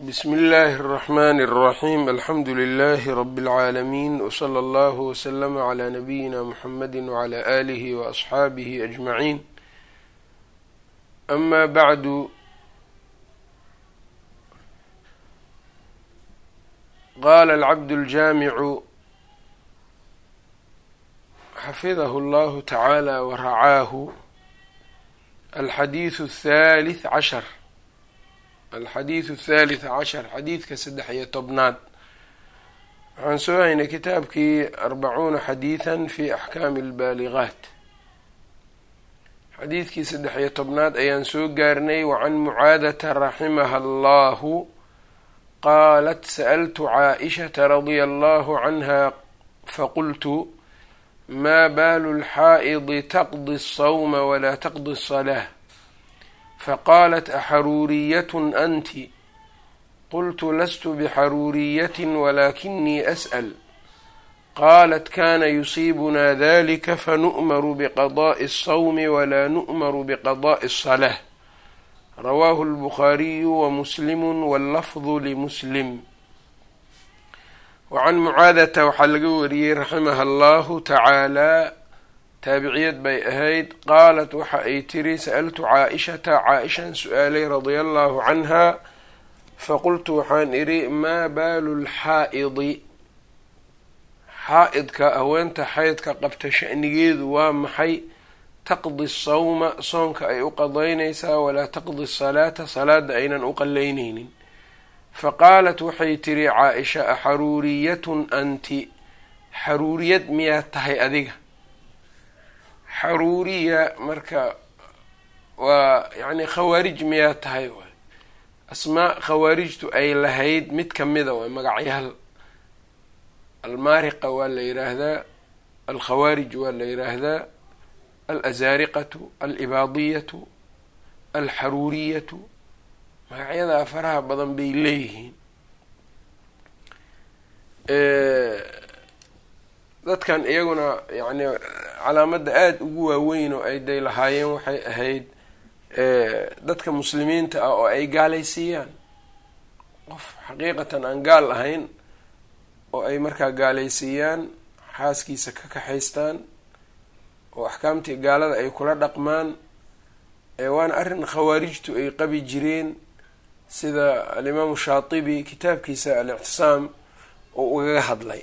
bsm اllh الرحmn الرaحيم alxamdu لlh رb العaalمين وslى اllه وslm عlى نbyina mحamd وعlى آlih وأصxaabih أجمعين أma bعd qala الcbd الجamiع xafidh اllah taعalى وracaahu alxadiiث الثالث cشhr alxadiidu athalith cashar xadiidka saddex iyo tobnaad waxaan soo haynay kitaabkii arbacuuna xadiidan fi axkaami albaaligaat xadiidkii saddex iyo tobnaad ayaan soo gaarnay wacan mucaadata raximaha allahu qaalat sa'altu caaishata radia allahu canha faqultu maa baalu lxaa'idi taqdi asawma walaa taqdi asalaa faqaalat axaruuriyatun anti qultu lastu bixaruuriyatin walaakinii as'al qaalat kana yusiibunaa dalika fanu'maru biqadaa'i alsawmi walaa nu'maru biqadaa'i alsalaa rawaahu albukhaariyu wamuslimu wallafdu limuslim wacan mucaadata waxaa laga wariyey raximaha allahu tacaala taabiciyad bay ahayd. Qaalat waxa ay tiri sa'altu caa-ishata. Caa-ishan su'aalay radia allahu canha. Faqultu waxaan idhi maa baalu lxaa'idi xaa-idka haweenta xaydka qabta sha'nigeedu waa maxay? Taqdi sawma soonka ay u qadaynaysaa walaa taqdi salaata salaada aynan u qalaynaynin. Faqaalat waxay tiri caa-isha axaruuriyatun anti? Xaruuriyad miyaad tahay adiga xaruuriya marka waa yacni khawaarij miyaa tahay waay. Asmaa khawaarijtu ay lahayd mid kamida waay magacyaal almaariqa waa la yiraahdaa alkhawaarij waa la yiraahdaa alazaariqatu alibaadiyatu alxaruuriyatu. Magacyadaa faraha badan bay leeyihiin. Dadkan iyaguna yacni calaamadda aada ugu waaweyn oo ay day lahaayeen waxay ahayd dadka muslimiinta ah oo ay gaalaysiiyaan. Qof xaqiiqatan aan gaal ahayn oo ay markaa gaalaysiiyaan xaaskiisa ka kaxaystaan oo axkaamtii gaalada ay kula dhaqmaan waana arrin khawaarijtu ay qabi jireen sida alimaamu shaatibi kitaabkiisa al-ictisaam oo ugaga hadlay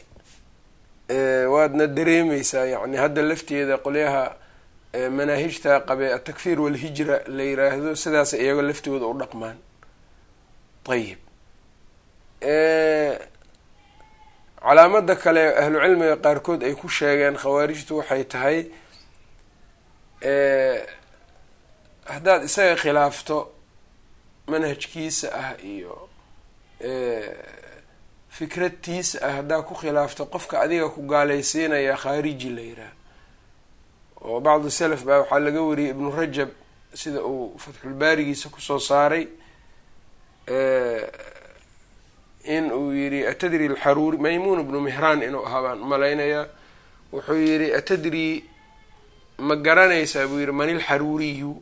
waadna dareemeysaa yacni hadda lafteeda qolyaha manaahijta qabe atakfiir walhijra la yiraahdo sidaas iyago laftooda u dhaqmaan. Ayib calaamada kale ahlu cilmiga qaarkood ay ku sheegeen khawaarijtu waxay tahay haddaad isaga khilaafto manhajkiisa ah iyo fikradtiisa ah haddaa ku khilaafto qofka adiga ku gaalaysiinaya khaariji la yiraah oo bacdu salaf baa waxaa laga wariyey ibnu rajab sida uu fatxulbaarigiisa ku soo saaray in uu yidhi atadri alxaruuri maymuun ibnu mihraan inuu ahaa baan malaynayaa wuxuu yidhi atadri ma garanaysaa buu yidhi man ilxaruuriyu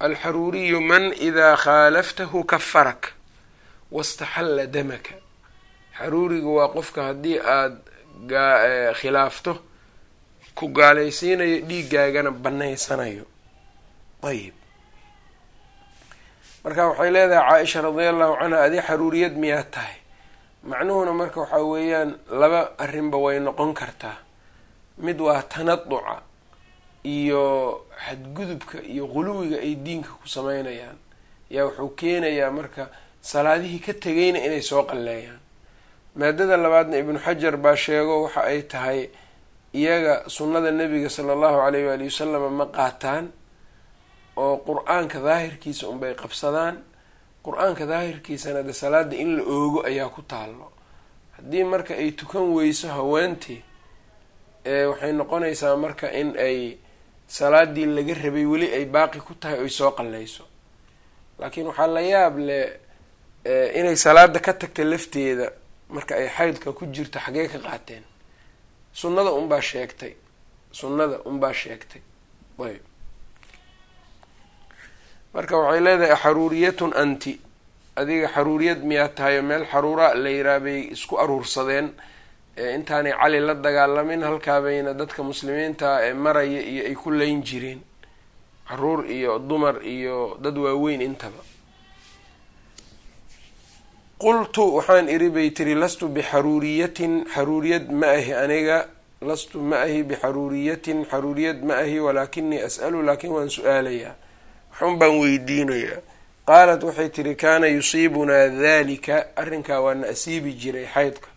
alxaruuriyu man idaa khaalaftahu kafarak wastaxalla damaka xaruuriga waa qofka haddii aada khilaafto ku gaalaysiinayo dhiiggaagana banaysanayo ayib. Marka waxay leedahay caa-isha radia allahu canha adi xaruuriyad miyaad tahay? Macnuhuna marka waxaa weeyaan laba arrinba way noqon kartaa. Mid waa tanaduca iyo xadgudubka iyo quluwiga ay diinka ku sameynayaan yaa wuxuu keenayaa marka salaadihii ka tegayna inay soo qalleeyaan maadada labaadna ibnu xajar baa sheego waxa ay tahay iyaga sunnada nebiga sala allahu alayh waali wasalama ma qaataan oo qur'aanka daahirkiisa unbay qabsadaan. Qur'aanka daahirkiisana de salaada in la oogo ayaa ku taallo. Haddii marka ay tukan weyso haweentii waxay noqonaysaa marka in ay salaadii laga rabay weli ay baaqi ku tahay oy soo qalleyso. Laakiin waxaa la yaab leh inay salaada ka tagta lafteeda marka ay xaydka ku jirto xaggee ka qaateen. Sunnada unbaa sheegtay. Sunnada unbaa sheegtay. Ayb. Marka waxay leedahay axaruuriyatun anti. Adiga xaruuriyad miyaa tahay? Oo meel xaruura la yiraa bay isku aruursadeen. Intaanay cali la dagaalamin halkaabayna dadka muslimiinta ee maraya iyo ay ku layn jireen. Caruur iyo dumar iyo dad waaweyn intaba qultu waxaan iri bay tiri lastu bixaruuriyatin xaruuriyad ma ahi aniga lastu ma ahi bixaruuriyatin xaruuriyad ma ahi walaakinii as'alu laakiin waan su'aalayaa. Waxun baan weydiinayaa. Qaalat waxay tiri kaana yusiibunaa dalika arrinkaa waana asiibi jiray xaydka.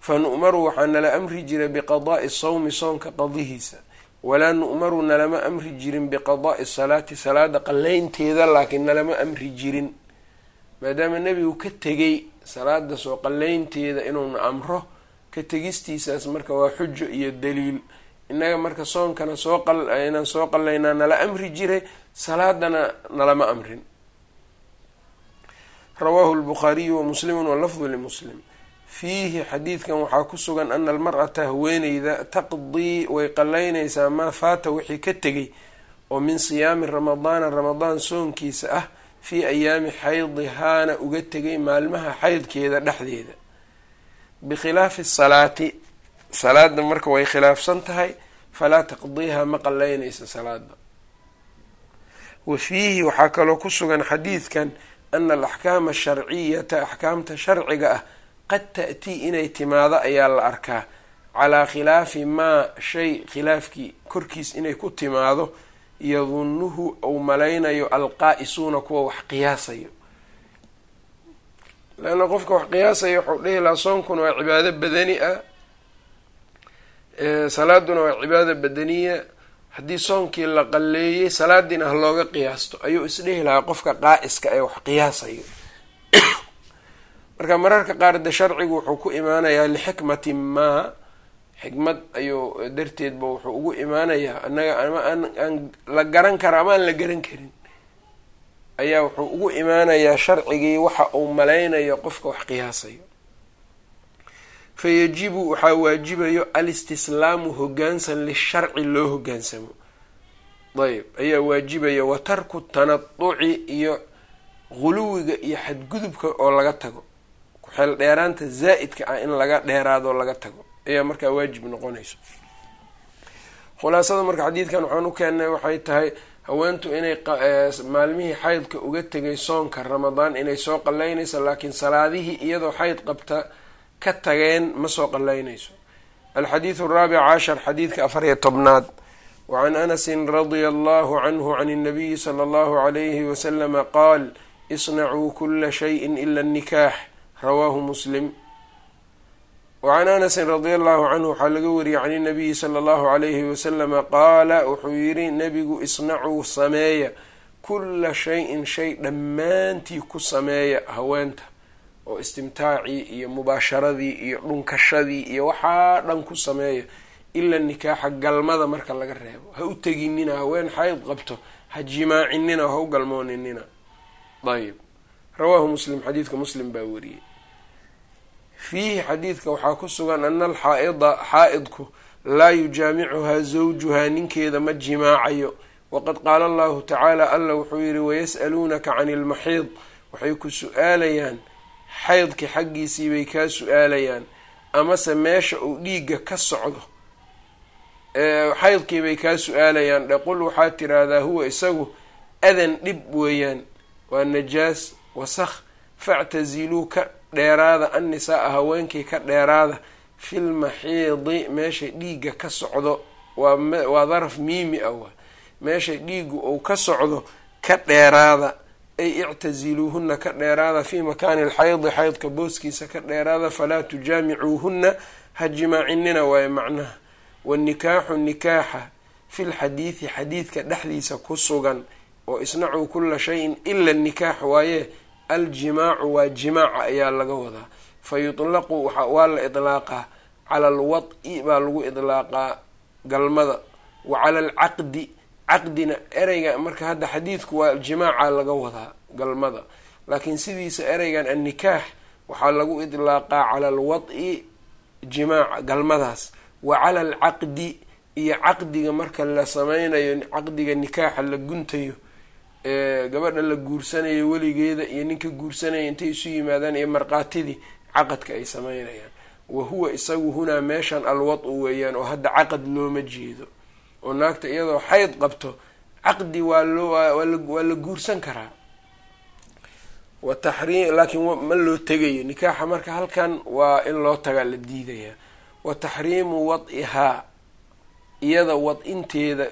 Fa nu'maru waxaa nala amri jiray biqadaa'i sawmi soonka qadihiisa. Walaa nu'maru nalama amri jirin biqadaa'i salaati salaada qallaynteeda laakiin nalama amri jirin maadaama nebigu ka tegay salaada soo qallaynteeda inuuna amro ka tegistiisaas marka waa xujo iyo daliil. Innaga marka soonkana soo inaan soo qallaynaa nala amri jiray salaadana nalama amrin. Rawaahu lbukhaariyu wa muslimu walafdu limuslim. Fiihi xadiidkan waxaa ku sugan ana almar'ata haweeneyda taqdii way qallaynaysaa maa faata wixii ka tegay oo min siyaami ramadaana ramadaan soonkiisa ah fii ayaami xaydihaana uga tegay maalmaha xaydkeeda dhexdeeda. Bikhilaafi salaati salaada marka way khilaafsan tahay falaa taqdiiha ma qallaynaysa salaada wa fiihi waxaa kaloo ku sugan xadiidkan ana alaxkaama asharciyata axkaamta sharciga ah qad ta'tii inay timaado ayaa la arkaa. Calaa khilaafi maa shay khilaafkii korkiis inay ku timaado yadunnuhu uu malaynayo alqaa-isuuna kuwa wax qiyaasayo. Leanna qofka wax qiyaasaya waxau dhihi lahaa soonkuna waa cibaado badani ah salaaduna waa cibaado badaniya. Haddii soonkii la qalleeyey salaadiina ha looga qiyaasto ayuu isdhihi lahaa qofka qaa-iska ee wax qiyaasayo. Marka mararka qaar de sharcigu wuxuu ku imaanayaa lixikmati maa xikmad ayuu darteedba wuxuu ugu imaanayaa annaga ama aan la garan karo ama aan la garan karin. Ayaa wuxuu ugu imaanayaa sharcigii waxa uu malaynayo qofka wax qiyaasayo. Fa yajibu waxaa waajibayo alistislaamu hogaansan lisharci loo hogaansamo. Ayb ayaa waajibaya wa tarku tanaduci iyo guluwiga iyo xadgudubka oo laga tago. Ku-xeel dheeraanta zaa-idka ah in laga dheeraado laga tago ayaa markaa waajib noqonayso. Khulaasada marka xadiidkan waxaan u keennay waxay tahay haweentu inay maalmihii xaydka uga tegay soonka ramadaan inay soo qallaynayso laakiin salaadihii iyadoo xayd qabta ka tageen ma soo qallaynayso alxadiidu araabic cashar xadiidka afar iyo tobnaad. Wacan anasin radia allahu canhu can اnabiyi sala allahu alayhi wasalama qaal isnacuu kula shayin ila اnikaax rawaahu muslim wacan anasin radia allahu canhu waxaa laga wariyey can inabiyi sala allahu alayhi wasalama qaala wuxuu yidhi nebigu isnacuu sameeya kula shayin shay dhammaantii ku sameeya haweenta oo istimtaacii iyo mubaasharadii iyo dhunkashadii iyo waxaa dhan ku sameeya ila nikaaxa galmada marka laga reebo. Ha u teginina haween xayd qabto ha jimaacinina ha u galmooninina. Ayb rawaahu muslim xadiidka muslim baa wariyey fiihi xadiidka waxaa ku sugan ana alxaa-ida xaa-idku laa yujaamicuhaa zawjuhaa ninkeeda ma jimaacayo. Waqad qaala allahu tacaala alla wuxuu yihi wayas'aluunaka cani ilmaxiid waxay ku su'aalayaan xaydka xaggiisii bay kaa su'aalayaan amase meesha uu dhiigga ka socdo. Xaydkii bay kaa su'aalayaan dhaqul waxaa tiraahdaa huwa isagu adan dhib weeyaan. Waa najaas wasakh factaziluu ka dheeraada annisaa-a haweenkii ka dheeraada fil maxiidi meesha dhiigga ka socdo waa daraf miimi ah waa. Meesha dhiiggu uu ka socdo ka dheeraada ay ictaziluuhuna ka dheeraada fii makaani alxaydi xaydka booskiisa ka dheeraada falaa tujaamicuuhuna ha jimaacinina waaye macnaha. Wanikaaxu nikaaxa fil xadiidi xadiidka dhexdiisa ku sugan oo isnacuu kula shayin ila nikaax waaye aljimaacu waa jimaaca ayaa laga wadaa. Fa yutlaqu waa la idlaaqaa cala alwad-i baa lagu idlaaqaa galmada. Wa cala alcaqdi caqdina ereyga marka hadda xadiidku waa jimaaca laga wadaa galmada. Laakiin sidiisa ereygan annikaax waxaa lagu idlaaqaa cala alwad-i jimaaca galmadaas. Wa cala alcaqdi iyo caqdiga marka la sameynayo caqdiga nikaaxa la guntayo gabadha la guursanayo weligeeda iyo ninka guursanaya intay isu yimaadaan iyo markaatidii caqadka ay sameynayaan wa huwa isagu hunaa meeshan alwad-u weeyaan oo hadda caqad looma jeedo. Oo naagta iyadoo xayd qabto caqdi waa loo waa la guursan karaa. Laakiin ma loo tegayo. Nikaaxa marka halkan waa in loo tagaa la diidayaa. Wa taxriimu wad-ihaa iyada wad-inteeda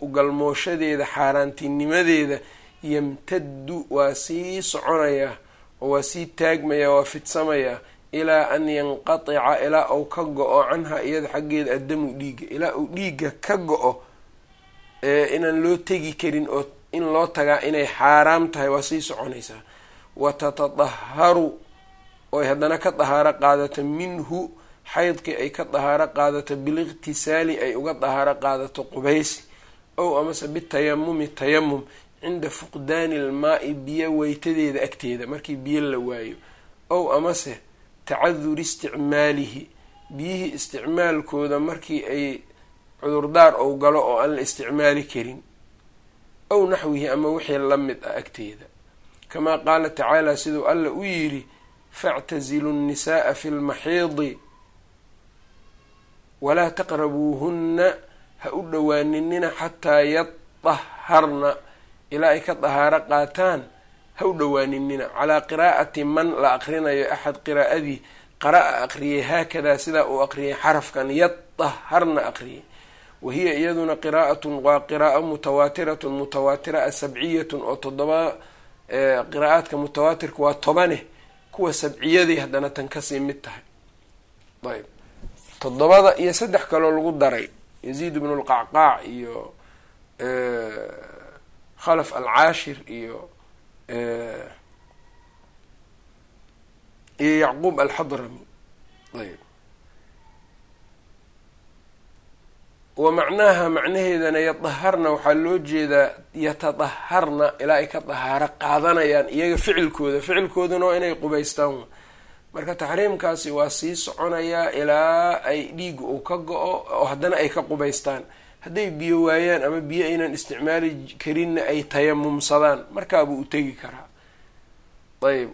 ugalmooshadeeda xaaraantinimadeeda yamtaddu waa sii soconayaa oo waa sii taagmayaa waa fidsamayaa ilaa an yanqatica ilaa uu ka go-o canha iyada xaggeeda addamu dhiigga ilaa uu dhiigga ka go-o inaan loo tegi karin oo in loo tagaa inay xaaraam tahay waa sii soconaysaa wa tatadaharu oy haddana ka dahaaro qaadato minhu xaydkii ay ka dahaaro qaadato biliqtisaali ay uga dahaaro qaadato qubaysi ow amase bitayamumi tayamum cinda fuqdaani ilmaa-i biyo weytadeeda agteeda markii biyo la waayo. Ow amase tacaduri isticmaalihi biyihii isticmaalkooda markii ay cudurdaar ou galo oo aan la isticmaali karin. Ow naxwihi ama wixii la mid ah agteeda. Kamaa qaala tacaala siduu alla u yidhi factazilu nnisaaa fi lmaxiidi walaa taqrabuuhunna ha u dhowaaninina xataa yadaharna ilaa ay ka dahaaro qaataan. Ha u dhowaaninina calaa qiraa'ati man la aqrinayo axad qiraa'adii qara-a aqriyay haakadaa sidaa uu aqriyay xarafkan yadaharna aqriyay. Wahiya iyaduna qiraa'atun waa qiraa'o mutawaatiratun mutawaatira a sabciyatun oo toddoba qiraa'aadka mutawaatirka waa tobane kuwa sabciyaday haddana tan ka sii mid tahay. Ayb toddobada iyo saddex kaloo lagu daray yaziid bnu lqacqaac iyo khalaf alcaashir iyo iyo yacquub alxadrami ayb. Wa macnaha macnaheedana yadaharna waxaa loo jeedaa yatadaharna ilaa ay ka dahaaro qaadanayaan iyaga ficilkooda. Ficilkooduna waa inay qubaystaan marka taxriimkaasi waa sii soconayaa ilaa ay dhiiga uu ka go-o oo haddana ay ka qubaystaan. Hadday biyo waayaan ama biyo aynan isticmaali karinna ay tayamumsadaan markaabuu u tegi karaa. Ayb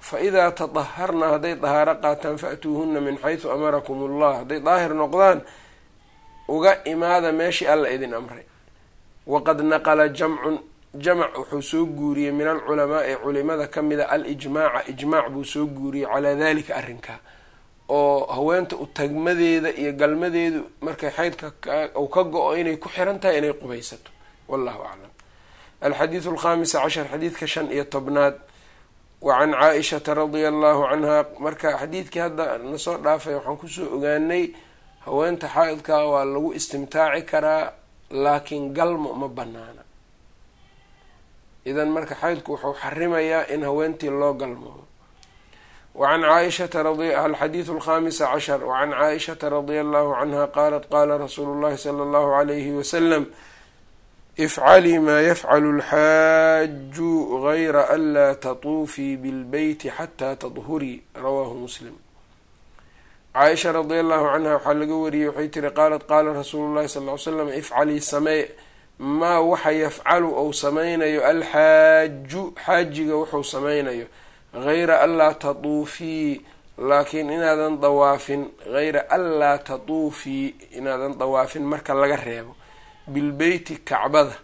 fa idaa tadaharna hadday dahaaro qaataan fa-tuuhunna min xaysu amarakum ullah hadday daahir noqdaan uga imaada meeshii alla idin amray. Waqad naqala jamcun jamac wuxuu soo guuriyey min alculamaai culimada ka mida alijmaaca ijmaac buu soo guuriyey calaa dalika arrinkaa oo haweenta u tagmadeeda iyo galmadeedu markay xaydka uu ka go-o inay ku xiran tahay inay qubaysato. Wallahu aclam. Alxadiidu alkhamisa cashar xadiidka shan iyo tobnaad wa can caa-ishata radia allahu canha. Marka xadiidkii hadda nasoo dhaafay waxaan ku soo ogaanay haweenta xaa-idkaa waa lagu istimtaaci karaa laakiin galmo ma banaana idan marka xaydku wuxuu xarimayaa in haweentii loo galmoodo wacan caaishata alxadiidu alkhamisa cashar. Wacan caaishata radia allahu canha qaalat qaala rasuulu llahi sala allahu alayhi wasalam ifcalii maa yafcalu alxaaju gayra anlaa tatuufii bilbeyti xataa tadhurii rawaahu muslim. Caaisha radia allahu canha waxaa laga wariyey waxay tiri qaalat qaala rasuulu llahi sal ly slam ifcalii samee maa waxa yafcalu ou sameynayo alxaaju xaajiga wuxuu sameynayo hayra anlaa tatuufii laakiin inaadan dawaafin hayra anlaa tatuufii inaadan dawaafin marka laga reebo. Bilbeyti kacbada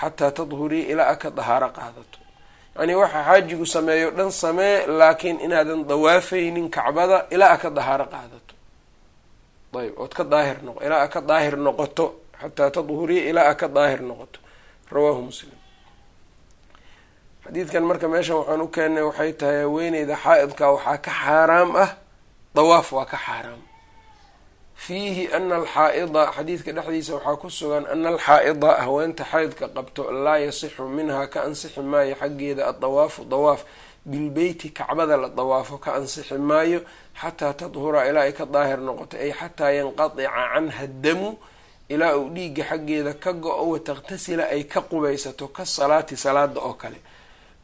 xataa tadhurii ilaa a ka dahaaro qaadato. Yacnii waxa xaajigu sameeyo dhan samee laakiin inaadan dawaafaynin kacbada ilaa a ka dahaaro qaadato. Ayb ood ka daahir noqo ilaa a ka daahir noqoto xataa tadhurii ilaa a ka daahir noqoto rawaahu muslim xadiidkan marka meeshan waxaan u keennay waxay tahay haweeneyda xaa-idka waxaa ka xaaraam ah dawaaf waa ka xaaraam fiihi ana alxaa-ida xadiidka dhexdiisa waxaa ku sugan ana alxaa-ida haweenta xaydka qabto laa yasixu minhaa ka ansixi maayo xaggeeda addawaafu dawaaf bilbeyti kacbada la dawaafo ka ansixi maayo xataa tadhura ilaa ay ka daahir noqoto ay xataa yanqadica canha damu ilaa uu dhiigga xaggeeda ka go-o wataktasila ay ka qubaysato ka salaati salaada oo kale.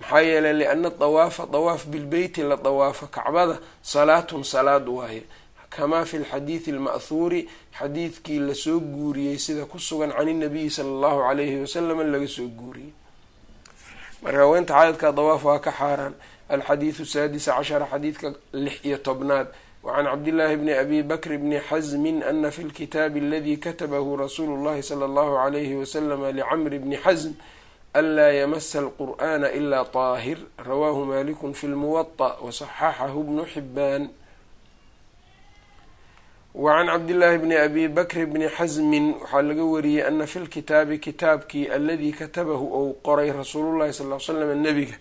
Maxaa yeelay liana dawaafa dawaaf bilbeyti la dawaafo kacbada salaatun salaad waaye. Kamaa fi lxadiidi alma'huuri xadiidkii la soo guuriyey sida ku sugan can inabiyi sala allahu calayhi wasalam laga soo guuriyey. Marka haweenta xaa'idka dawaaf waa ka xaaraan. Alxadiidu saadisa cashara xadiidka lix iyo tobnaad wacan cabdillaahi bni abi bakr bni xasmin ana fi lkitaabi aladi katabahu rasuulu llahi sala allahu alayhi wasalama licamri bni xasm anlaa yamasa alqur'ana ilaa taahir rawaahu malikun fi lmuwaطa wasaxaxahu bnu xibaan wacan cabdillaahi bni abi bakr bni xasmin waxaa laga wariyey ana fi lkitaabi kitaabkii aladii katabahu ou qoray rasuulullahi sal l slam nebiga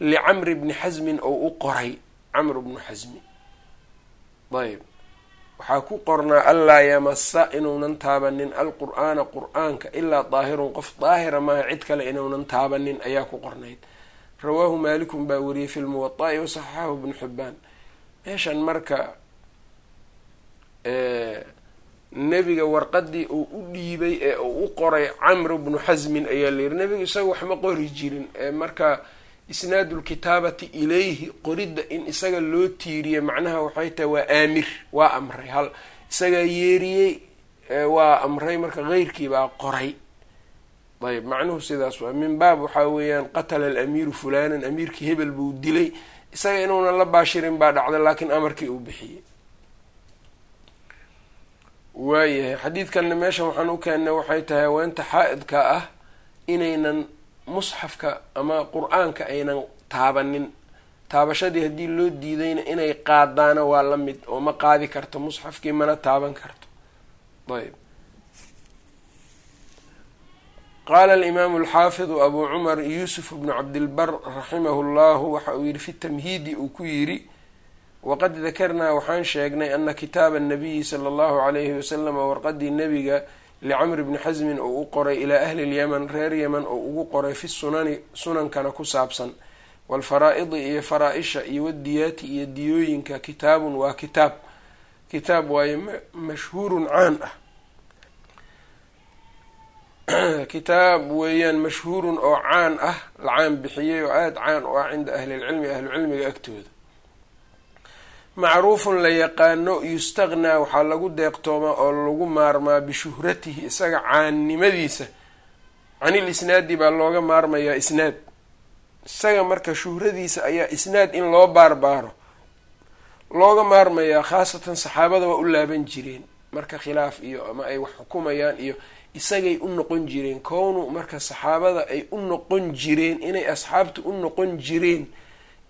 licamri bni xasmin ou u qoray camr bnu xasmi ayb waxaa ku qornaa anlaa yamasa inuunan taabanin alqur'aana qur'aanka ilaa daahirun qof daahira maaha cid kale inuunan taabanin ayaa ku qornayd. Rawaahu maalikun baa wariyey fi lmuwaطa'i wasaxaxahu bnu xibaan meeshan marka nebiga warqadii uu u dhiibay ee uu u qoray camr bnu xasmin ayaa la yihi nebigu isaga waxma qori jirin. Marka isnaadu lkitaabati ilayhi qoridda in isaga loo tiiriye macnaha waxay tahay waa aamir waa amray. Hal isagaa yeeriyey waa amray marka keyrkii baa qoray. Ayb macnuhu sidaas waa. Min baab waxaa weeyaan qatala alamiiru fulanan amiirkii hebel buu dilay. Isaga inuunan la baashirin baa dhacda laakiin amarkii uu bixiyey. Waayahay xadiidkanna meeshan waxaan u keennay waxay tahay haweenta xaa-idka ah inaynan musxafka ama qur'aanka aynan taabanin. Taabashadii haddii loo diidayna inay qaadaana waa la mid oo ma qaadi karto musxafkii mana taaban karto. Ayb. Qaala alimaamu alxaafidu abuu cumar yuusuf bnu cabdilbar raximahu llahu waxa uu yihi fi tamhiidi uu ku yidhi waqad dakarnaa waxaan sheegnay ana kitaaba anabiyi sala allahu calayhi wasalama warqadii nebiga licamr bni xasmin oo u qoray ilaa ahli lyaman reer yaman oo ugu qoray fi sunani sunankana ku saabsan waalfaraa-idi iyo faraa-isha iyo wadiyaati iyo diyooyinka kitaabun waa kitaab kitaab waaye mashhuurun caan ah kitaab weeyaan mashhuurun oo caan ah la caan bixiyey oo aada caan u ah cinda ahlilcilmi ahlucilmiga agtooda macruufun la yaqaano yustaqnaa waxaa lagu deeqtoomaa oo lagu maarmaa bishuhratihi isaga caannimadiisa. Canil isnaadi baa looga maarmayaa isnaad. Isaga marka shuhradiisa ayaa isnaad in loo baarbaaro looga maarmayaa khaasatan saxaabada waa u laaban jireen. Marka khilaaf iyo ama ay wax xukumayaan iyo isagay u noqon jireen kownu marka saxaabada ay u noqon jireen inay asxaabta u noqon jireen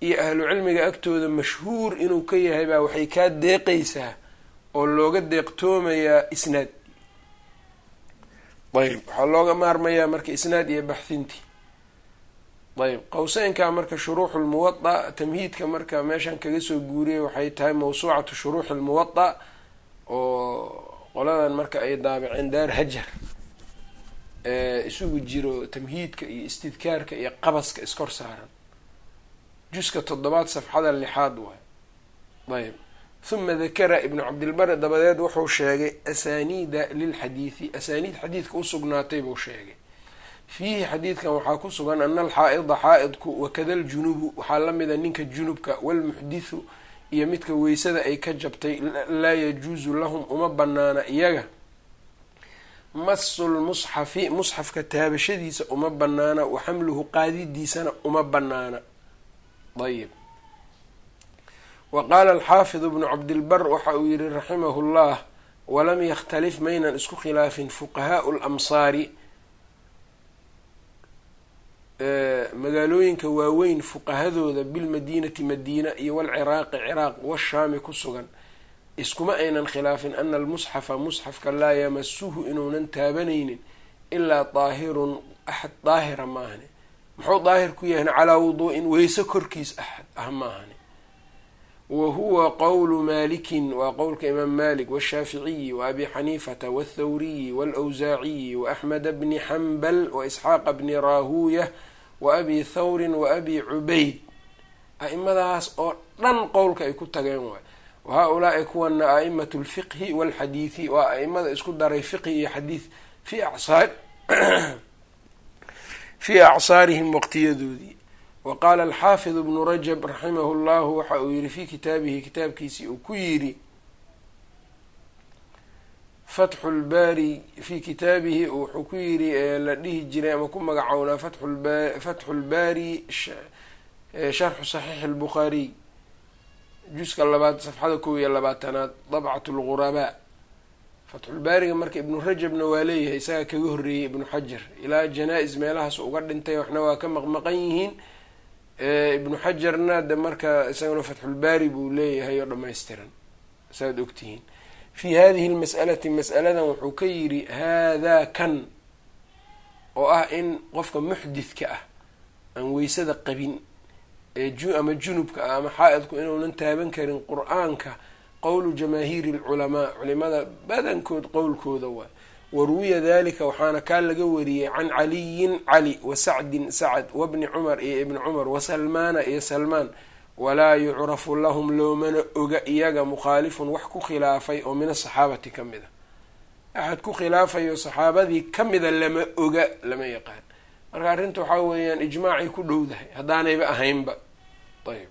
iyo ahlu cilmiga agtooda mashhuur inuu ka yahay baa waxay kaa deeqaysaa oo looga deeqtoomayaa isnaad. Ayb waxaa looga maarmayaa marka isnaad iyo baxhintii ayb qowseynka marka shuruuxu lmuwada tamhiidka marka meeshan kaga soo guuriyay waxay tahay mawsuucatu shuruuxi lmuwada oo qoladan marka ay daabiceen daar hajar. Isugu jiro tamhiidka iyo istidkaarka iyo qabaska iskor saaran juska toddobaad safxada lixaad waay. Ayb huma dakara ibnu cabdilbari dabadeed wuxuu sheegay asaniida lilxadiidi asaaniid xadiidka usugnaatay buu sheegay. Fiihi xadiidkan waxaa ku sugan ana alxaa-ida xaa-idku wakada aljunubu. Waxaa lamida ninka junubka walmuxdithu iyo midka weysada ay ka jabtay laa yajuusu lahum uma banaana iyaga. Masu lmusxafi musxafka taabashadiisa uma banaana wa xamluhu qaadidiisana uma banaana ayb wa qaala alxaafidu bnu cabdilbar waxa uu yihi raximahu llah walam yakhtalif maynan isku khilaafin fuqahaau lamsaari magaalooyinka waaweyn fuqahadooda bilmadiinati madiina iyo walciraaqi ciraaq washaami ku sugan iskuma aynan khilaafin ana almusxafa musxafka laa yamasuhu inuunan taabanaynin ilaa daahirun axad daahira maahane muxuu daahir ku yahan calaa wuduu'in weyse korkiis ah maahane wa huwa qowlu maalikin waa qowlka imaam malik washaaficiyi wa abi xaniifata walthawriyi walawsaaciyi wa axmeda bni xambal wa isxaaqa bni raahuuya wa abi thawrin wa abi cubayd. A-imadaas oo dhan qowlka ay ku tageen waay. Wa haa-ulaai kuwana a-imatu lfiqhi walxadiidi waa a-imada isku daray fiqhi iyo xadiid fi acsaar fii acsaarihim waqtiyadoodii. Wa qaala alxaafid bnu rajab raximahu llahu waxa uu yihi fii kitaabihi kitaabkiisii uu ku yidhi fatxu lbaari fi kitaabihi wuxuu ku yidhi la dhihi jiray ama ku magacownaa fatxu lbaari sharxu saxiixi albukhaariy juska labaad safxada kow iyo labaatanaad dabcat lghurabaa fatxulbaariga marka ibnu rajabna waa leeyahay isagaa kaga horreeyey ibnu xajar ilaa janaa-is meelahaas uga dhintay waxna waa ka maqmaqan yihiin. Ibnu xajarna de marka isagana fatxulbaari buu leeyahay oo dhammaystiran saaad ogtihiin fi hadihi lmas'alati mas'aladan wuxuu ka yidhi haadaa kan oo ah in qofka muxdidka ah aan weysada qabin ee ama junubka ah ama xaa-idku inuunan taaban karin qur'aanka qowlu jamaahiiri lculamaa culimada badankood qowlkooda waa. waruwiya dalika waxaana kaa laga wariyey can caliyin cali wa sacdin sacd wabni cumar iyo ibni cumar wasalmaana iyo salmaan walaa yucrafu lahum loomana oga iyaga mukhaalifun wax ku khilaafay oo min asaxaabati ka mid a axad ku khilaafayo saxaabadii kamida lama oga lama yaqaan marka arrinta waxaa weeyaan ijmaacay ku dhowdahay haddaanayba ahaynba ayb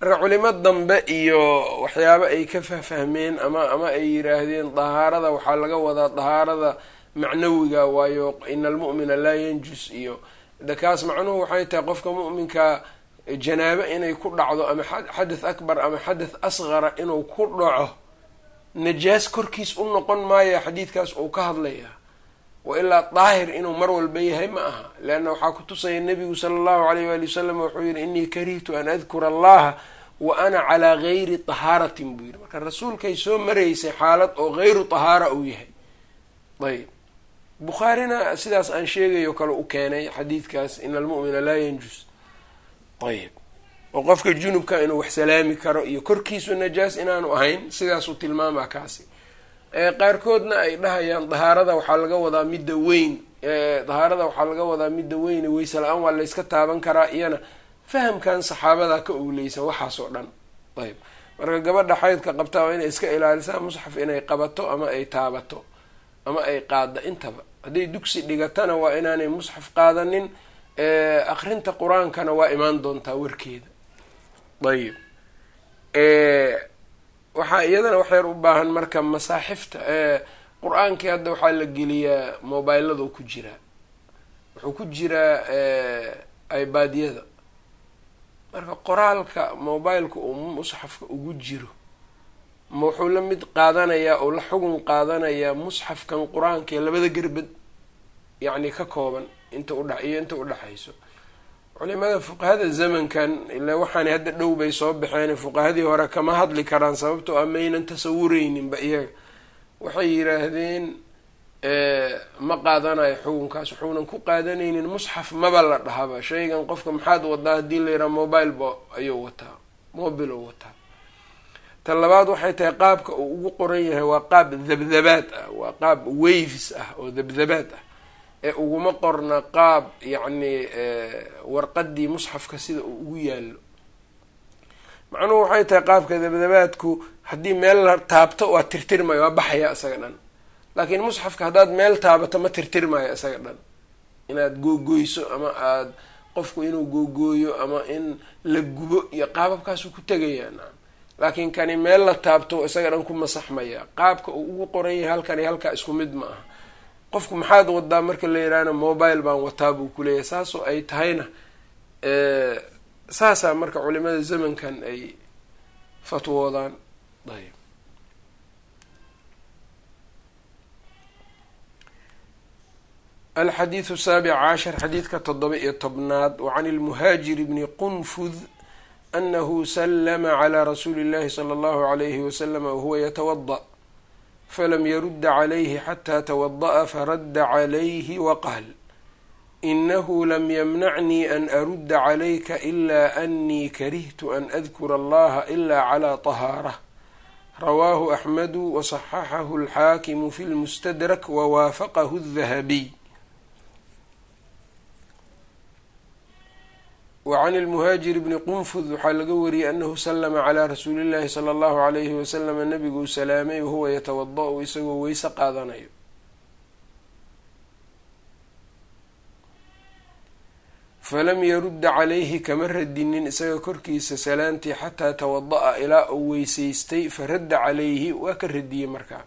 marka culimo dambe iyo waxyaabo ay ka fahfahmeen ama ama ay yiraahdeen dahaarada waxaa laga wadaa dahaarada macnawiga waayo ina almu'mina laa yanjus iyo de kaas macnuhu waxay tahay qofka mu'minka janaabo inay ku dhacdo ama xadath akbar ama xadath asqara inuu ku dhaco najaas korkiis u noqon maayo xadiidkaas uu ka hadlayaa wa ilaa daahir inuu mar walba yahay ma aha. Leanna waxaa ku tusaya nabigu sala allahu alayh waali wasalam wuxuu yihi inii karihtu an adkura allaha wa ana calaa gayri tahaaratin buu yihi marka rasuulkay soo maraysay xaalad oo gayru tahaara uu yahay. Ayb bukhaarina sidaas aan sheegayo kale u keenay xadiidkaas ina almu'mina laa yanjus. Ayb oo qofka junubka inuu wax salaami karo iyo korkiisu najaas inaanu ahayn sidaasuu tilmaamaa kaasi qaarkoodna ay dhahayaan dahaarada waxaa laga wadaa midda weyn. Dahaarada waxaa laga wadaa midda weyn weyse la'aan waa layska taaban karaa iyana fahamkan saxaabada ka owleysan waxaas oo dhan. Ayb. Marka gabadha xaydka qabtaa waa inay iska ilaalisaa musxaf inay qabato ama ay taabato ama ay qaada intaba. Hadday dugsi dhigatana waa inaanay musxaf qaadanin akrinta qur'aankana waa imaan doontaa warkeeda. Ayib waxaa iyadana waxyar u baahan marka masaaxifta qur'aankii hadda waxaa la geliyaa mobiladu ku jiraa wuxuu ku jiraa ibadyada marka qoraalka mobileka uu musxafka ugu jiro ma wuxuu la mid qaadanayaa oo la xugun qaadanayaa musxafkan qur'aanka ee labada gerbad yacni ka kooban inta udha iyo inta udhexayso culimada fuqahada zamankan ila waxaana hadda dhow bay soo baxeen fuqahadii hore kama hadli karaan sababtoo ah maynan tasawureyninba iyaga. Waxay yiraahdeen ma qaadanayo xukunkaas wuxuunan ku qaadanaynin musxaf maba la dhahaba. Shaygan qofka maxaad wadaa haddii la yidhaha mobile bo ayuu wataa mobil oo wataa. Ta labaad waxay tahay qaabka uu ugu qoran yahay waa qaab dabdabaad ah waa qaab waves ah oo dabdabaad ah ee uguma qorna qaab yacni warqadii musxafka sida uu ugu yaalo macnuhu waxay tahay qaabka dabdabaadku haddii meel la taabto waa tirtirmayo waa baxaya isaga dhan. Laakiin musxafka haddaad meel taabato ma tirtirmayo isaga dhan. Inaad googoyso ama aada qofku inuu googooyo ama in la gubo iyo qaababkaasu ku tegayaa laakiin kani meel la taabto isaga dhan ku masaxmaya. Qaabka uu ugu qoran yahay halkan iyo halkaa isku mid ma aha qofku maxaad wadaa marka la yidhaahna mobile baan wataa buu kuleeyahay saasoo ay tahayna saasaa marka culimada zamankan ay fatwoodaan ayb alxadiidu saabic cashar xadiidka toddoba iyo tobnaad wacan ilmuhaajir bni qunfud anahu slma clى rasuuli اllahi slى اllahu عalayhi waslm wahuwa yatawada falam yarudda calayhi xataa tawada'a faradda calayhi waqaal inahu lam yamnacnii an arudda calayka ilaa anii karihtu an adkura allaha ilaa calaa tahaarah. Rawaahu axmedu wasaxaxahu alxaakimu fi lmustadrak wawaafaqahu dahabiy الdahabiy wacan ilmuhaajir bni qunfud waxaa laga wariyey anahu salama calaa rasuuli llahi sala allahu alayhi wasalama nabiguu salaamay wahuwa yatawada-u isagoo weyse qaadanayo. Falam yarudda calayhi kama radinin isaga korkiisa salaantii xataa tawada-a ilaa uu weysaystay faradda calayhi waa ka radiyey markaa.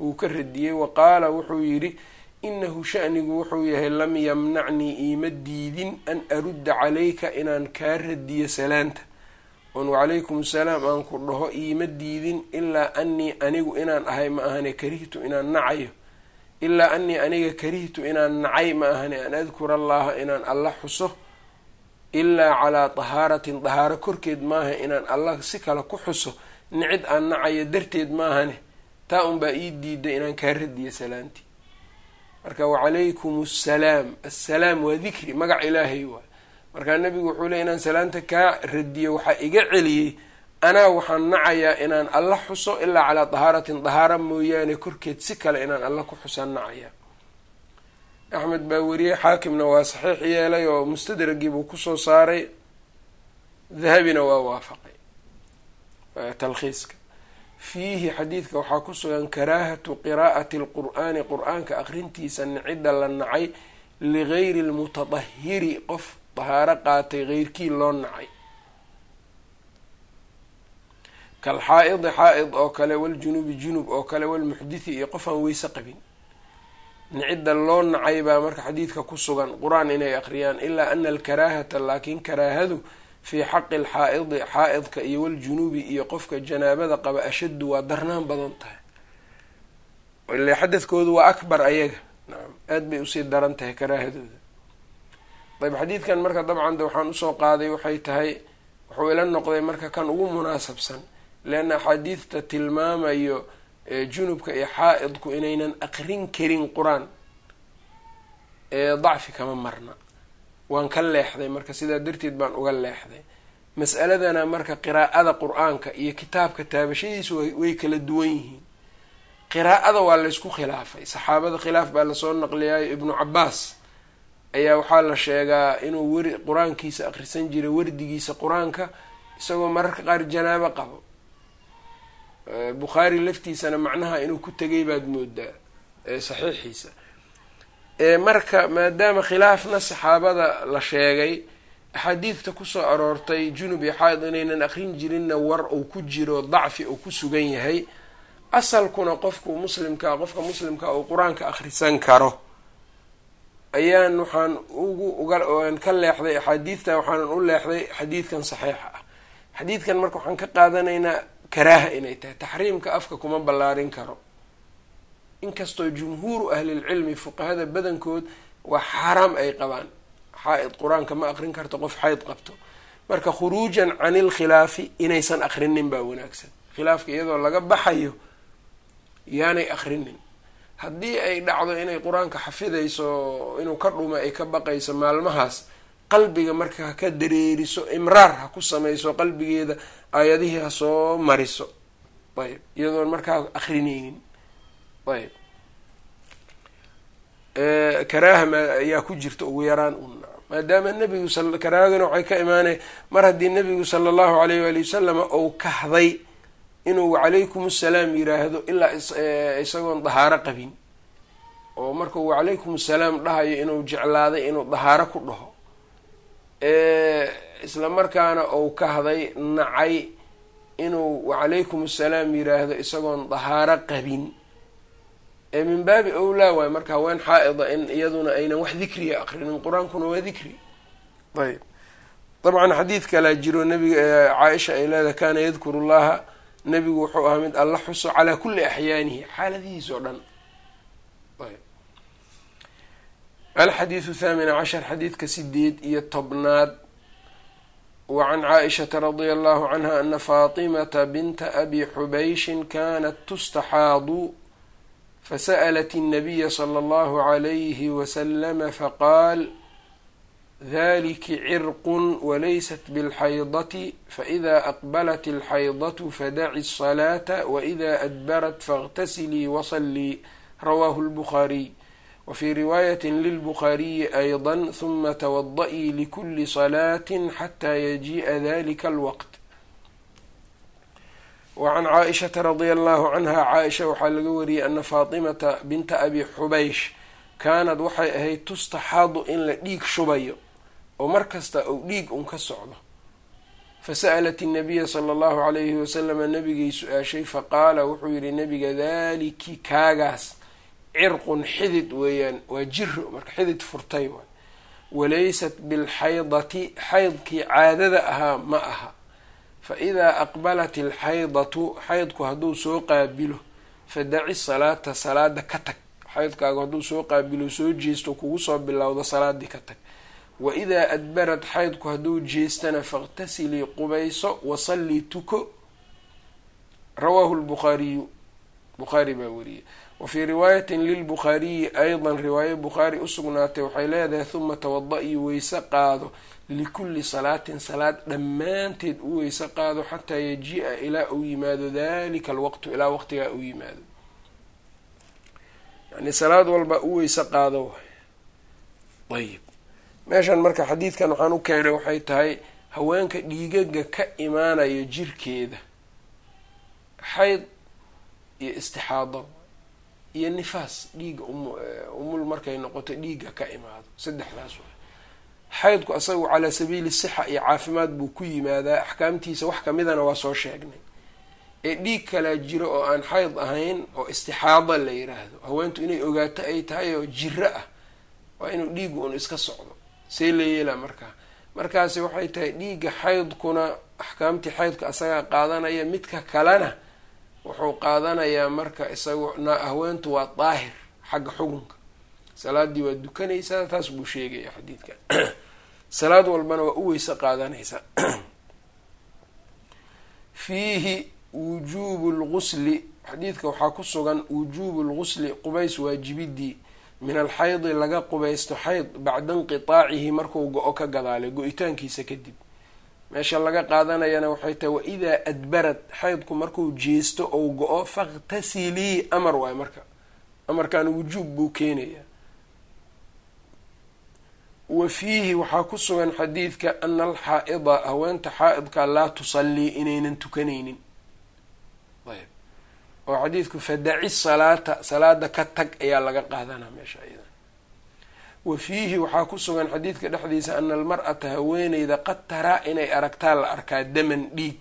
Wuu ka radiyey wa qaala wuxuu yidhi inahu shanigu wuxuu yahay lam yamnacnii iima diidin an arudda calayka inaan kaa radiyo salaanta. Oon wacalaykum asalaam aan ku dhaho iima diidin ilaa anii anigu inaan ahay ma ahane karihtu inaan nacayo. Ilaa anii aniga karihtu inaan nacay ma ahane an adkura allaha inaan alla xuso. Ilaa calaa tahaaratin dahaaro korkeed maaha inaan allah si kale ku xuso. Nicid aan nacayo darteed maahane taa unbaa ii diiday inaan kaa radiyo salaantii marka wacalaykum assalaam assalaam waa dikri magac ilaahay waay markaa nabigu wuxuu leey inaan salaanta kaa radiyo waxaa iga celiyey anaa waxaan nacayaa inaan alla xuso ilaa calaa dahaaratin dahaara mooyaane korkeed si kale inaan alla ku xusaan nacayaa. Axmed baa weriyey xaakimna waa saxiix yeelay oo mustadragii buu ku soo saaray. Dahabina waa waafaqay. Talkhiiska fiihi xadiidka waxaa ku sugan karaahatu qiraa'ati alqur'aani qur'aanka aqrintiisa nicida la nacay ligayri lmutadahiri qof dahaaro qaatay heyrkii loo nacay. Kalxaa-idi xaa-id oo kale waljunubi junub oo kale walmuxdithi iyo qof aan weyse qabin. Nicida loo nacay baa marka xadiidka ku sugan qur'aan inay aqriyaan ilaa ana alkaraahata laakiin karaahadu fii xaqi alxaa-idi xaa-idka iyo waljunubi iyo qofka janaabada qaba ashaddu waa darnaan badan tahay. Ile xadadkoodu waa akbar ayaga. Nacam aada bay u sii daran tahay karaahadooda. Ayb xadiidkan marka dabcan de waxaan u soo qaaday waxay tahay wuxuu ila noqday marka kan ugu munaasabsan leanna axaadiidta tilmaamayo junubka iyo xaa-idku inaynan aqrin karin qur'aan ee dacfi kama marna waan ka leexday marka sidaa darteed baan uga leexday. Mas'aladana marka qiraa'ada qur'aanka iyo kitaabka taabashadiisu way kala duwan yihiin. Qiraa'ada waa laysku khilaafay. Saxaabada khilaaf baa la soo naqliyaayo ibnu cabaas ayaa waxaa la sheegaa inuu weri qur'aankiisa akhrisan jiray wardigiisa qur'aanka isagoo mararka qaar janaabo qabo. Bukhaari laftiisana macnaha inuu ku tegay baad moodaa saxiixiisa marka maadaama khilaafna saxaabada la sheegay axaadiidta ku soo aroortay junub iyo xaaid inaynan aqrin jirinna war uu ku jiro dacfi uu ku sugan yahay asalkuna qofku muslimkaa qofka muslimka uu qur'aanka akhrisan karo. Ayaan waxaan ugu ugaan ka leexday axaadiidta waxaanan u leexday xadiidkan saxiixa ah. Xadiidkan marka waxaan ka qaadanaynaa karaaha inay tahay taxriimka afka kuma ballaarin karo inkastoo jumhuuru ahlilcilmi fuqahada badankood waa xaaraam ay qabaan. Xaa-id qur'aanka ma aqrin karto qof xayd qabto. Marka khuruujan can ilkhilaafi inaysan aqrinin baa wanaagsan. Khilaafka iyadoo laga baxayo yaanay aqrinin haddii ay dhacdo inay qur'aanka xafidayso inuu ka dhumo ay ka baqayso maalmahaas qalbiga marka ha ka dareeriso imraar ha ku samayso qalbigeeda aayadihii ha soo mariso. Ayb iyadoon markaa aqrineynin ayb. Karaaha ma ayaa ku jirta ugu yaraan maadaama nebigu karaahaduna waxay ka imaanay mar haddii nebigu sala allahu alayh waali wasalama ou kahday inuu wacalaykum assalaam yiraahdo ilaa isagoon dahaaro qabin oo marka uu wacalaykum assalaam dhahayo inuu jeclaaday inuu dahaaro ku dhaho isla markaana ou kahday nacay inuu wacalaykum assalaam yiraahdo isagoon dahaaro qabin min baabi owlaa waay marka haween xaa-ida in iyaduna aynan wax dikriya aqrinin qur'aankuna waa dikri. Ayb. Dabcan xadiid kalaa jiro nabiga caaisha ay leedahay kaana yadkuru llaha nabigu wuxuu ahaa mid alla xuso calaa kulli axyaanihi xaaladihiis oo dhan. Ayb. Alxadiidu thaamina cashar xadiidka sideed iyo tobnaad. Wa can caaishata radia allahu canha ana faatimata binta abi xubayshin kanat tustaxaadu fasa'lat الnabiya slى اllahu عalayhi waslama faqaal daliki cirqu walaysat bاlxaydati faإida aqbalat اlxaydaة fadaci الصlaata waإida adbarat faاغtasilii wasalii rawahu اlbukhaariy wfii riwaayat lilbukhaariyi ayضa ثuma twadaئii likuli صlaة xatى yajiءa dalika اlwqt wacan caaishata radia allahu canha caaisha waxaa laga wariyey ana faatimata binta abi xubaysh kaanad waxay ahayd tustaxaadu in la dhiig shubayo oo mar kasta uu dhiig un ka socdo fasa'lat innabiya sala allahu calayhi wasalama nabigay su'aashay faqaala wuxuu yihi nabiga daaliki kaagaas cirqun xidid weeyaan waa jiro marka xidid furtay waay walaysat bilxaydati xaydkii caadada ahaa ma aha fa idaa aqbalat ilxaydatu xaydku hadduu soo qaabilo fadaci salaata salaada ka tag. Xaydkaagu hadduu soo qaabilo soo jeesto kugu soo bilowdo salaadii ka tag. Wa idaa adbarad xaydku hadduu jeestana fakhtasilii qubayso wasallii tuko. Rawaahu lbukhaariyu bukhaari baa wariyay wa fii riwaayatin lilbukhaariyi aydan riwaayo bukhaari usugnaatay waxay leedahay huma tawada-ii weyse qaado likulli salaatin salaad dhammaanteed u weyse qaado xataa yaji-a ilaa uu yimaado dalika alwaqtu ilaa waqtigaa uu yimaado yani salaad walba u weyse qaado ayib meeshan marka xadiidkan waxaan u keenay waxay tahay haweenka dhiigaga ka imaanaya jirkeeda xayd iyo istixaado iyo nifaas dhiigga umul markay noqoto dhiigga ka imaado. Saddexdaas wa xaydku asagu calaa sabiili sixa iyo caafimaad buu ku yimaadaa. Axkaamtiisa wax kamidana waa soo sheegnay. Ee dhiig kalaa jiro oo aan xayd ahayn oo istixaado la yiraahdo. Haweentu inay ogaato ay tahay oo jiro ah waa inuu dhiigu un iska socdo. See la yeelaa markaa markaasi waxay tahay dhiigga xaydkuna axkaamtii xaydka asagaa qaadanaya midka kalena wuxuu qaadanayaa marka isagu haweentu waa daahir xagga xukunka. Salaadii waa dukanaysaa taas buu sheegaya xadiidka. Salaad walbana waa u weyse qaadanaysaa fiihi wujuubu lgusli xadiidka waxaa ku sugan wujuubu lgusli qubays waajibidii min alxaydi laga qubaysto xayd bacda inqitaacihi markuu go-o ka gadaalay go-itaankiisa kadib meesha laga qaadanayana waxay tahay waidaa adbarad xaydku markuu jeesto ou go-o fakhtasilii amar waay marka amarkan wujuub buu keenayaa. Wa fiihi waxaa ku sugan xadiidka ana alxaa-ida haweenta xaa-idka laa tusallii inaynan tukanaynin. Ayb. Oo xadiidku fadaci salaata salaada ka tag ayaa laga qaadanaa meesha iyada wa fiihi waxaa ku sugan xadiidka dhexdiisa ana almar-ata haweeneyda qad taraa inay aragtaa la arkaa daman dhiig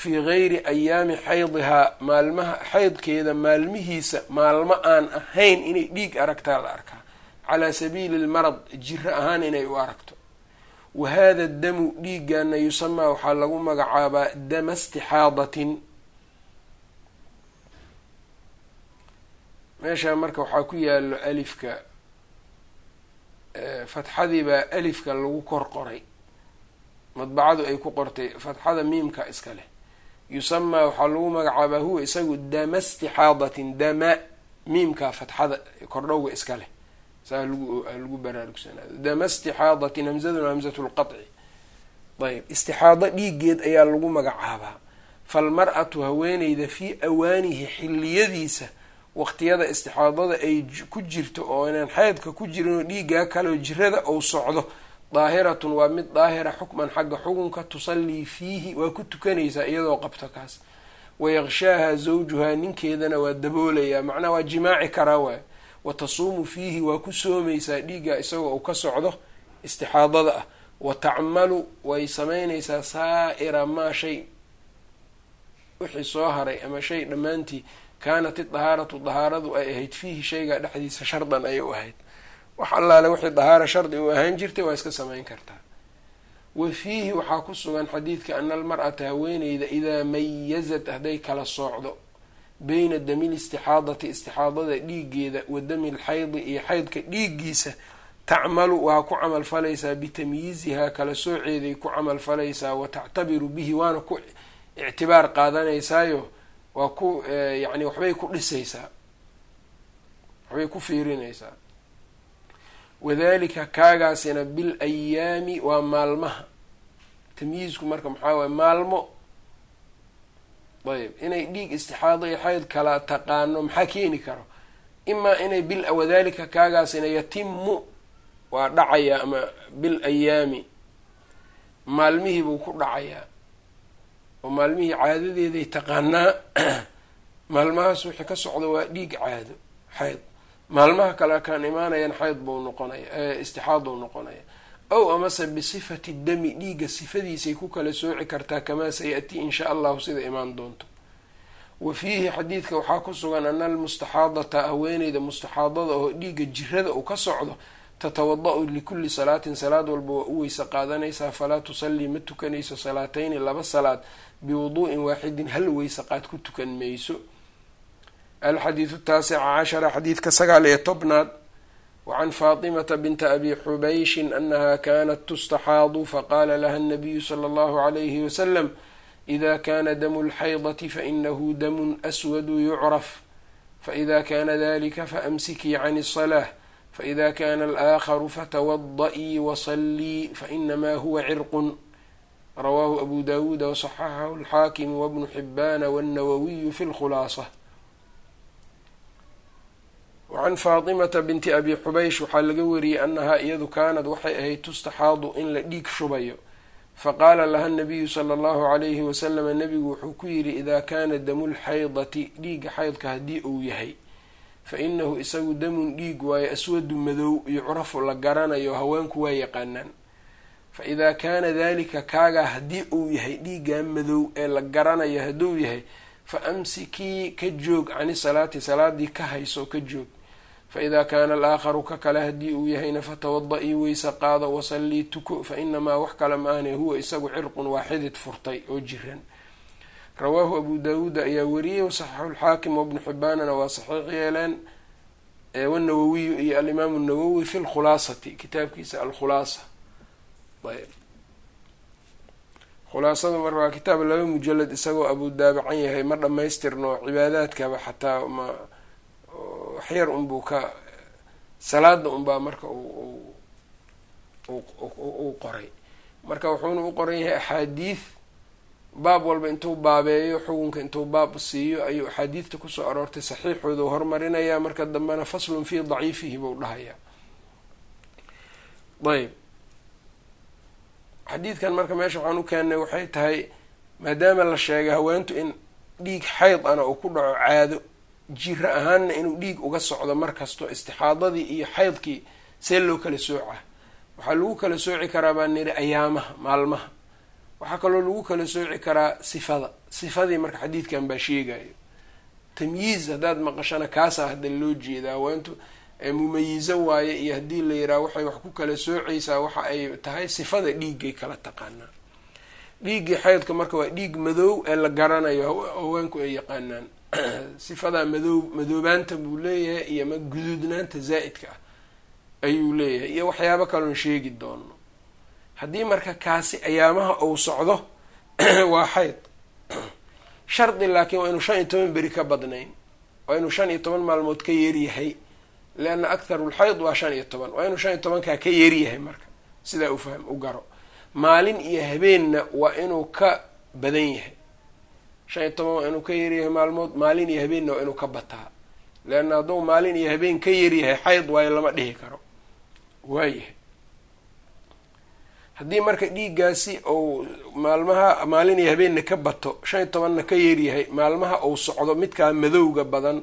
fii gayri ayaami xaydihaa maalmaha xaydkeeda maalmihiisa maalmo aan ahayn inay dhiig aragtaa la arkaa. Calaa sabiili lmarad jiro ahaan inay u aragto. Wa hada damu dhiigana yusamaa waxaa lagu magacaabaa dama istixaadatin. Meeshaa marka waxaa ku yaalo alifka fatxadii baa alifka lagu kor qoray. Madbacadu ay ku qortay fatxada miimka iska leh. Yusamaa waxaa lagu magacaabaa huwa isagu dama istixaadatin dama miimka fatxada kordhowga iska leh. Saa lagu baraarugsanaado dama istixaadatin hamzaduna hamzatu lqaci ayb istixaado dhiigeed ayaa lagu magacaabaa. Falmar-atu haweeneyda fii awaanihi xiliyadiisa waqtiyada istixaadada ay ku jirto oo inaan xaydka ku jirinoo dhiiggaa kaleo jirada ou socdo daahiratun waa mid daahira xukman xagga xukunka tusallii fiihi waa ku tukanaysaa iyadoo qabto kaas. Wayaqshaaha zawjuhaa ninkeedana waa daboolayaa macnaha waa jimaaci karaa waay. Wa tasuumu fiihi waa ku soomaysaa dhiigga isagoo uu ka socdo istixaadada ah. Wa tacmalu way sameynaysaa saa'ira maa shay wixii soo haray ama shay dhammaantii kaanat idahaaratu dahaaradu ay ahayd fiihi shaygaa dhexdiisa shardan ayay u ahayd. Wax allaale wixii dahaara shardi u ahaan jirtay waa iska samayn kartaa wa fiihi waxaa ku sugan xadiidka ana almar-ata haweeneyda idaa mayazat hadday kala soocdo beyna dami listixaadati istixaadada dhiigeeda wa dami lxaydi iyo xaydka dhiiggiisa tacmalu waa ku camal falaysaa bitamyiizihaa kala sooceeday ku camal falaysaa wa tactabiru bihi waana ku ictibaar qaadanaysaayo waa ku yani waxbay ku dhisaysaa. Waxbay ku fiirinaysaa. Wadalika kaagaasina bil ayaami waa maalmaha. Tamyiizku marka maxaa waye maalmo. Ayb inay dhiig istixaado iyo xayd kala taqaano maxaa keeni karo? Imaa inay bil wadalika kaagaasina yatimu waa dhacayaa ama bil ayaami. Maalmihii buu ku dhacayaa oo maalmihii caadadeeday taqaanaa maalmahaas wixii ka socda waa dhiig caado xayd maalmaha kale kaan imaanayan xayd buu noqonaya istixaad buu noqonaya. Ow amase bisifati dami dhiigga sifadiisay ku kala sooci kartaa kamaa sayati in shaa allahu sida imaan doonto. Wa fiihi xadiidka waxaa ku sugan ana almustaxaadata haweeneyda mustaxaadada oo dhiigga jirada uu ka socdo tatawada-u salaatin salaad walba waa u weyse qaadanaysaa falaa tusallii ma tukanayso salaatayni laba salaad biwuduu'in waaxidin hal weyse qaad ku tukan mayso alxadiidu taasica cashara xadiidka sagaal iyo tobnaad wacan faatimata binta abi xubayshin anaha kanat tustaxaadu faqaala laha anabiyu sala allahu alayhi wasalam ida kana damu lxaydati fainahu damun aswadu yucraf faida kana dalika faamsikii can isalaa faida kana alakharu fatawada-ii wasallii fainamaa huwa cirqun rawaahu abu dawuuda wasaxaxahu alxaakimu wabnu xibaana wاlnawawiyu fi lkhulaasa wacan faatimata binti abi xubaysh waxaa laga wariyey annahaa iyadu kaanad waxay ahayd tustaxaadu in la dhiig shubayo faqaala laha nabiyu sala allahu calayhi wasalama nabigu wuxuu ku yidhi idaa kaana damu lxaydati dhiiga xaydka haddii uu yahay fa inahu isagu damun dhiig waayo aswadu madow yucrafu la garanayo haweenku waa yaqaanaan fa idaa kaana dalika kaagaa haddii uu yahay dhiiggaa madow ee la garanayo hadduu yahay fa amsikii ka joog cani salaati salaadii ka hayso ka joog fa idaa kaana alaakharu ka kale haddii uu yahayna fatawada-ii weyse qaado wasallii tuko fa inamaa wax kale maahne huwa isagu cirqun waa xidid furtay oo jiran rawaahu abu daawuuda ayaa wariyey wasaxaxu lxaakim wabnu xibaanana waa saxiix yeeleen wanawawiyu iyo alimaamu nawowi fi lkhulaasati kitaabkiisa alkhulaasa. Ayb. Khulaasada marka waa kitaab laba mujalad isagoo abu daabacan yahay ma dhamaystirno cibaadaadkaba xataa ma waxyar unbuu ka salaada unbaa marka uu qoray. Marka wuxuuna u qoran yahay axaadiid baab walba intuu baabeeyo xukunka intuu baab siiyo ayuu axaadiidta ku soo aroortay. Saxiixooda u hormarinayaa marka dambena faslun fii daciifihi buu dhahayaa. Ayb xadiidkan marka meesha waxaan u keennay waxay tahay maadaama la sheegay haweentu in dhiig xayd ana uu ku dhaco caado jiro ahaanna inuu dhiig uga socdo mar kasto istixaadadii iyo xaydkii see loo kala soocaa waxaa lagu kala sooci karaa baa niri ayaamaha maalmaha waxaa kaloo lagu kala sooci karaa sifada. Sifadii marka xadiidkan baa sheegayo tamyiiz haddaad maqashana kaasaa hadda loo jeedaa haweentu mumayizo waaye iyo haddii la yidhaha waxay wax ku kala soocaysaa waxa ay tahay sifada dhiiggay kala taqaanaa. Dhiiggii xaydka marka waa dhiig madow ee la garanayo haweenku ay yaqaanaan. Sifadaa madow madoobaanta buu leeyahay iyo guduudnaanta zaa'idka ah ayuu leeyahay. Iyo waxyaabo kaloon sheegi doono haddii marka kaasi ayaamaha uu socdo waa xayd. Shardi laakiin waa inuu shan iyo toban beri ka badnayn waa inuu shan iyo toban maalmood ka yaryahay leanna akharu lxayd waa shan iyo toban. Waa inuu shan iyo tobankaa ka yaryahay marka sidaa u u garo. Maalin iyo habeenna waa inuu ka badan yahay. Shan iyo toban waa inuu ka yaryahay maalmood maalin iyo habeenna waa inuu ka bataa. Leanna hadduu maalin iyo habeen ka yaryahay xayd waayo lama dhihi karo. Waayahay haddii marka dhiiggaasi uu maalmaha maalin iyo habeenna ka bato shan iyo tobanna ka yaryahay maalmaha uu socdo midkaa madowga badan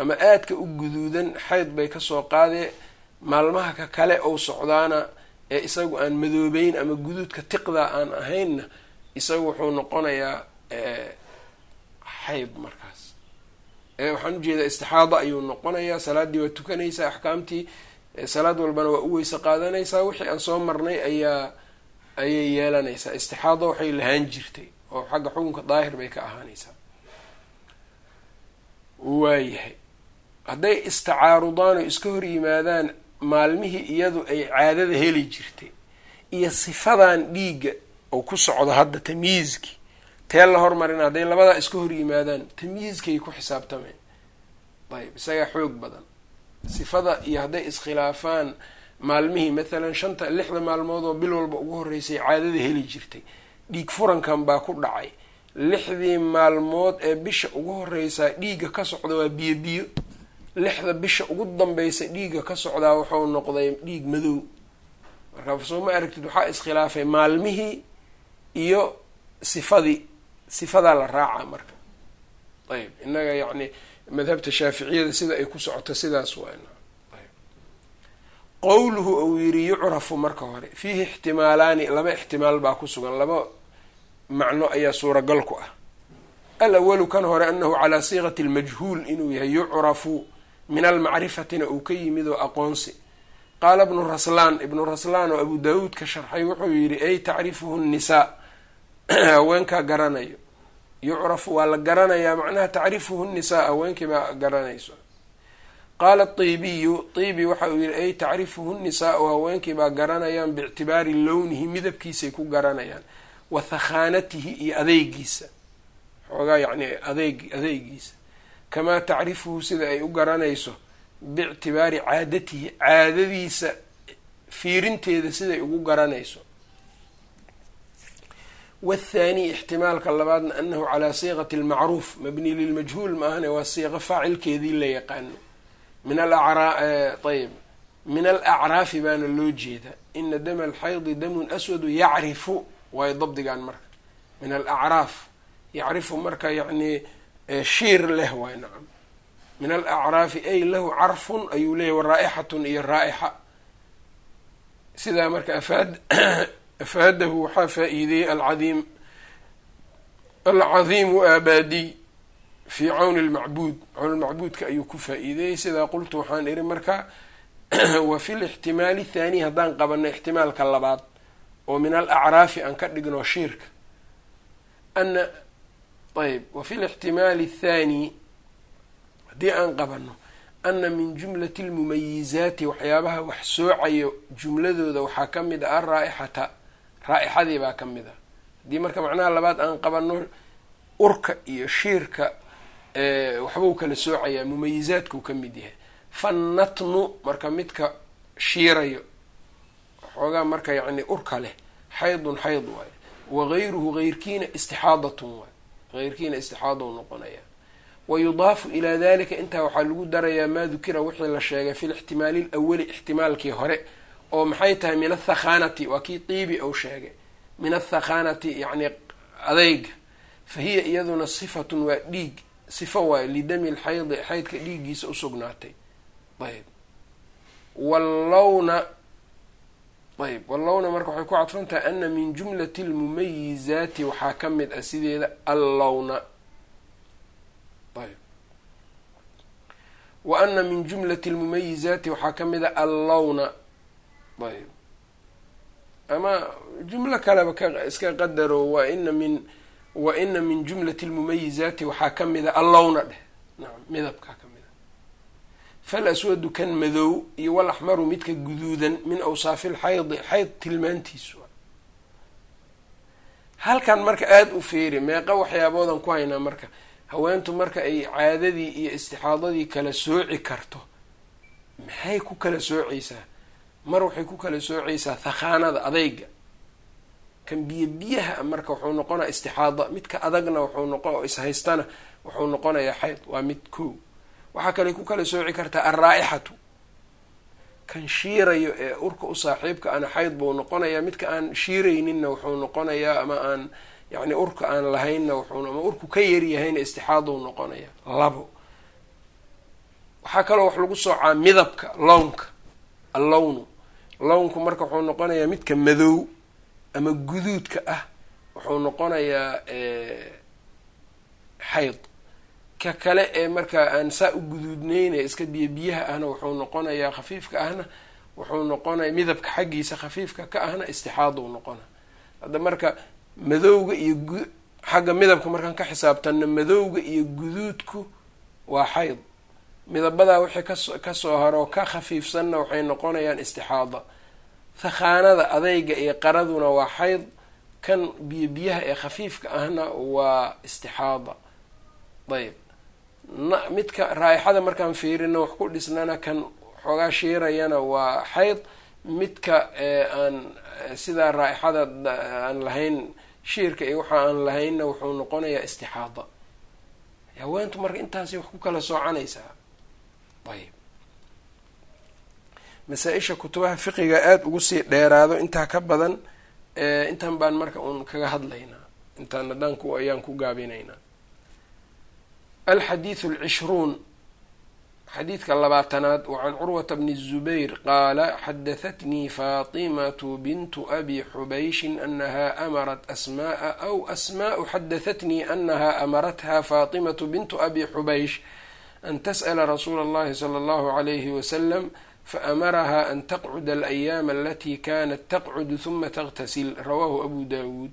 ama aadka u guduudan xayd bay ka soo qaadee. Maalmaha ka kale ou socdaana ee isagu aan madoobeyn ama guduudka tiqdaa aan ahaynna isagu wuxuu noqonayaa xayd markaas. Waxaan u jeedaa istixaado ayuu noqonayaa salaaddii waa tukanaysaa axkaamtii salaad walbana waa u weyse qaadanaysaa. Wixii aan soo marnay ayaa ayay yeelanaysaa. Istixaado waxay lahaan jirtay oo xagga xukunka daahir bay ka ahaanaysaa. Waayahay. Hadday istacaarudaan oo iska hor yimaadaan maalmihii iyadu ay caadada heli jirtay iyo sifadan dhiigga oo ku socdo hadda tamyiizkii tee la hormarina hadday labadaa iska hor yimaadaan tamyiizkay ku xisaabtameen. Ayb isagaa xoog badan. Sifada iyo hadday iskhilaafaan maalmihii mathalan shanta lixda maalmood oo bil walba ugu horreysay caadada heli jirtay. Dhiig furankan baa ku dhacay. Lixdii maalmood ee bisha ugu horeysaa dhiigga ka socda waa biyo biyo. Lixda bisha ugu danbeysa dhiigga ka socdaa wuxuu noqday dhiig madow. Marka soo ma aragtid waxaa iskhilaafay maalmihii iyo sifadii sifadaa la raacaa marka. Ayb innaga yacni madhabta shaaficiyada sida ay ku socoto sidaas waa qowluhu uu yidhi yucrafu marka hore. Fiihi ixtimaalaani laba ixtimaal baa ku sugan. Laba macno ayaa suuragal ku ah. Alawalu kan hore anahu calaa siiqati lmajhuul inuu yahay yucrafu min almacrifatina uu ka yimid oo aqoonsi. Qaala ibnu raslaan ibnu raslaan oo abu daawuud ka sharxay wuxuu yidhi ay tacrifuhu nnisaa haweenkaa garanayo. Yucrafu waa la garanayaa macnaha tacrifuhu nnisaa haweenkii baa garanayso qaala tiibiyu tiibi waxa uu yihi ay tacrifuhu nnisaau haweenkii baa garanayaan biictibaari lownihi midabkiisay ku garanayaan wa thakhaanatihi iyo adeygiisa xoogaa yacni adeeg adeygiisa kamaa tacrifuhu sida ay u garanayso biictibaari caadatihi caadadiisa fiirinteeda siday ugu garanayso. wathaani ixtimaalka labaadna anahu calaa siiqati almacruuf mabni lilmajhuul maahane waa siiqo faacilkeedii la yaqaano min ayb min alacraafi baana loo jeeda ina dama alxaydi damun aswadu yacrifu waayo dabdigan marka min alacraaf yacrifu marka yacni shiir leh waay nacam min alacraafi ay lahu carfun ayuu leeyahy waraaixatun iyo raa'ixa sidaa marka afaad afaadahu waxaa faa-iideeyey alcadiim alcadiimu aabadiy fii cawni lmacbuud cawnilmacbuudka ayuu ku faa-iideeyey. Sidaa qultu waxaan ihi marka wa fi lixtimaali thaani haddaan qabano ixtimaalka labaad oo min alacraafi aan ka dhigno shiirka. Ana ayb wa fi lixtimaali athaani haddii aan qabano ana min jumlati lmumayizaati waxyaabaha wax soocayo jumladooda waxaa ka mid ah araaixata raa-ixadii baa ka mid ah. Haddii marka macnaha labaad aan qabano urka iyo shiirka waxbuu kala soocayaa mumayizaadkuu ka mid yahay. Fannatnu marka midka shiirayo waxoogaa marka yacni urka leh xaydun xayd waayo wagayruhu geyrkiina istixaadatun waay geyrkiina istixaadou noqonaya. Wayudaafu ilaa dalika intaa waxaa lagu darayaa maa dukira wixii la sheegay fi lixtimaali lawali ixtimaalkii hore oo maxay tahay min athakhaanati waa kii tiibi ou sheegay. Min athakhaanati yacni adeyga fa hiya iyaduna sifatun waa dhiig sifo waayo lidami lxaydi xaydka dhiiggiisa usugnaatay ayb. Wallowna ayb wallowna marka waxay ku cadfan tahay ana min jumlati lmumayizaati waxaa ka mid ah sideeda allowna ayb. Wa ana min jumlati lmumayizaati waxaa ka mid a allowna ayb. Ama jumlo kaleba ka iska qadaro wa ina min wa ina min jumlati lmumayizaati waxaa ka mid a allowna dheh. Nacam midabkaa ka mid a fal aswadu kan madow iyo wal axmaru midka guduudan min awsaafi lxaydi xayd tilmaantiisu halkan marka aada u feeri meeqa waxyaaboodan ku haynaa marka haweentu marka ay caadadii iyo istixaadadii kala sooci karto maxay ku kala soocaysaa? Mar waxay ku kala soocaysaa thakhaanada adeyga kan biyo biyaha marka wuxuu noqonaya istixaada midka adagna wuxuu noqo oo ishaystana wuxuu noqonayaa xayd waa mid koo waxaa kale ku kala sooci kartaa alraa-ixatu kan shiirayo ee urka u saaxiibka ana xayd buu noqonayaa midka aan shiirayninna wuxuu noqonayaa ama aan yacni urka aan lahaynna wuxuu ama urku ka yaryahayna istixaadou noqonaya. Labo. Waxaa kaloo wax lagu soocaa midabka lownka allownu. Lownku marka wuxuu noqonayaa midka madow ama guduudka ah wuxuu noqonayaa xayd ka kale ee markaa aan saa u guduudneyne iska biyo biyaha ahna wuxuu noqonayaa khafiifka ahna wuxuu noqonaya midabka xaggiisa khafiifka ka ahna istixaadou noqona hadda marka madowga iyo xagga midabka markaan ka xisaabtanno madowga iyo guduudku waa xayd midabadaa wixii kaso ka soo haroo ka khafiifsanna waxay noqonayaan istixaada thakhaanada adeyga iyo qaraduna waa xayd. Kan biyo biyaha ee khafiifka ahna waa istixaada. Ayb. Na midka raa-ixada markaan fiirino wax ku dhisnana kan xoogaa shiirayana waa xayd. Midka aan sidaa raa-ixada aan lahayn shiirka iyo waxa aan lahaynna wuxuu noqonayaa istixaada. Haweentu marka intaasay wax ku kala soocanaysaa. Ayb masaa-isha kutubaha fiqiga aada ugu sii dheeraado intaa ka badan intan baan marka uun kaga hadlaynaa intaan haddaanku ayaan ku gaabinaynaa alxadiidu alcishruun xadiidka labaatanaad wa can curwata bni الzubayr qaala xadahatnii faatimatu bintu abi xubayshin anaha amarat asma'a aw asmaءu xadahatnii anaha amaratha faatimatu bintu abi xubaysh an tas'la rasuula اllahi slى اllahu عalayhi wasalam faamaraha an taqcuda alayaama alati kanat taqcud huma taqtasil rawahu abu dawuud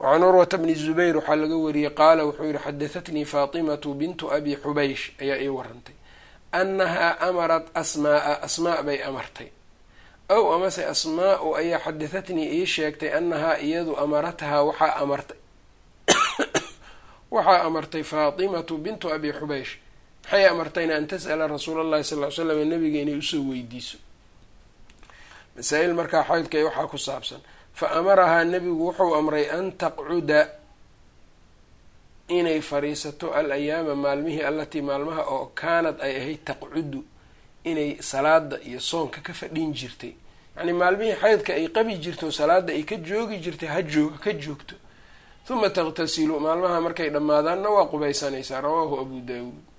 wacan curwata bni zubayr waxaa laga wariyey qaala wuxuu yihi xadahatnii faatimatu bintu abi xubaysh ayaa ii warantay annahaa amarat asmaaa asmaa bay amartay ow amase asmaa-u ayaa xadahatnii ii sheegtay annahaa iyadu amarathaa waxaa amartay waxaa amartay faatimatu bintu abi xubaysh maxay amartayna an tas'ala rasuula allahi sal ly slam nabiga inay u soo weydiiso? Masaa-il markaa xaydka ee waxaa ku saabsan fa amarahaa nebigu wuxuu amray an taqcuda inay fadhiisato al ayaama maalmihii allatii maalmaha oo kaanad ay ahayd taqcudu inay salaada iyo soonka ka fadhin jirtay. Yacnii maalmihii xaydka ay qabi jirto salaada ay ka joogi jirtay ha jooga ka joogto. Huma taqtasilu maalmaha markay dhammaadaanna waa qubaysanaysaa rawaahu abu daawuud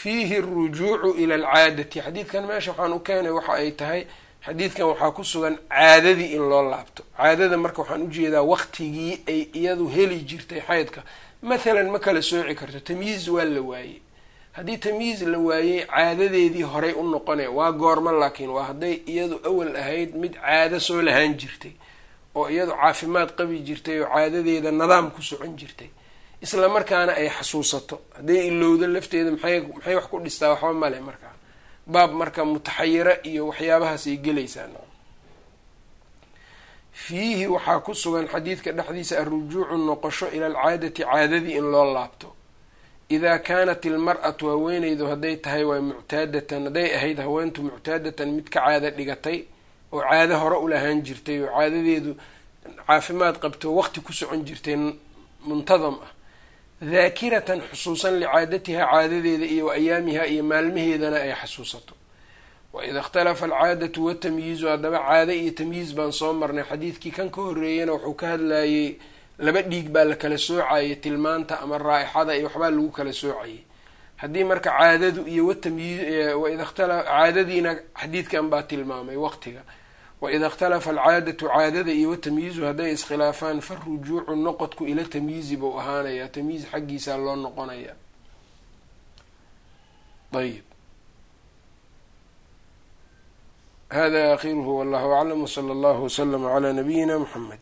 fiihi arujuucu ila alcaadati. Xadiidkan meesha waxaan u keenay waxa ay tahay xadiidkan waxaa ku sugan caadadii in loo laabto. Caadada marka waxaan u jeedaa waqtigii ay iyadu heli jirtay xaydka. Mathalan ma kala sooci karto tamyiiz waa la waayey. Haddii tamyiiz la waayey caadadeedii horay u noqonaya waa goorma laakiin waa hadday iyadu awal ahayd mid caado soo lahaan jirtay oo iyadu caafimaad qabi jirtay oo caadadeeda nidaam ku socon jirtay isla markaana ay xasuusato. Hadday ilowdo lafteeda maxay maxay wax ku dhistaa? Waxba male markaa baab marka mutaxayira iyo waxyaabahaas ay gelaysaa fiihi waxaa ku sugan xadiidka dhexdiisa alrujuucu noqosho ila alcaadati caadadii in loo laabto. Idaa kaanat ilmar-atu haweeneydu hadday tahay waa muctaadatan hadday ahayd haweentu muctaadatan mid ka caado dhigatay oo caado hore u lahaan jirtay oo caadadeedu caafimaad qabto waqti ku socon jirtay muntadam ah daakiratan xusuusan licaadatiha caadadeeda iyo wa ayaamiha iyo maalmaheedana ay xasuusato. Waida ikhtalafa alcaadatu watamyiizu haddaba caado iyo tamyiiz baan soo marnay. Xadiidkii kan ka horreeyana wuxuu ka hadlayey laba dhiig baa la kala soocayay tilmaanta ama raa-ixada iyo waxbaa lagu kala soocayay. Haddii marka caadadu iyo watamyiiz waida ikhtala caadadiina xadiidkan baa tilmaamay waqtiga waida ikhtalafa alcaadatu caadada iyo watamyiizu hadday iskhilaafaan farujuucu noqodku ila tamyiizi buu ahaanayaa tamyiiz xaggiisaa loo noqonayaa ayb hada akhiruhu wallahu aclam wsala allahu waslama calaa nabiyina muxamed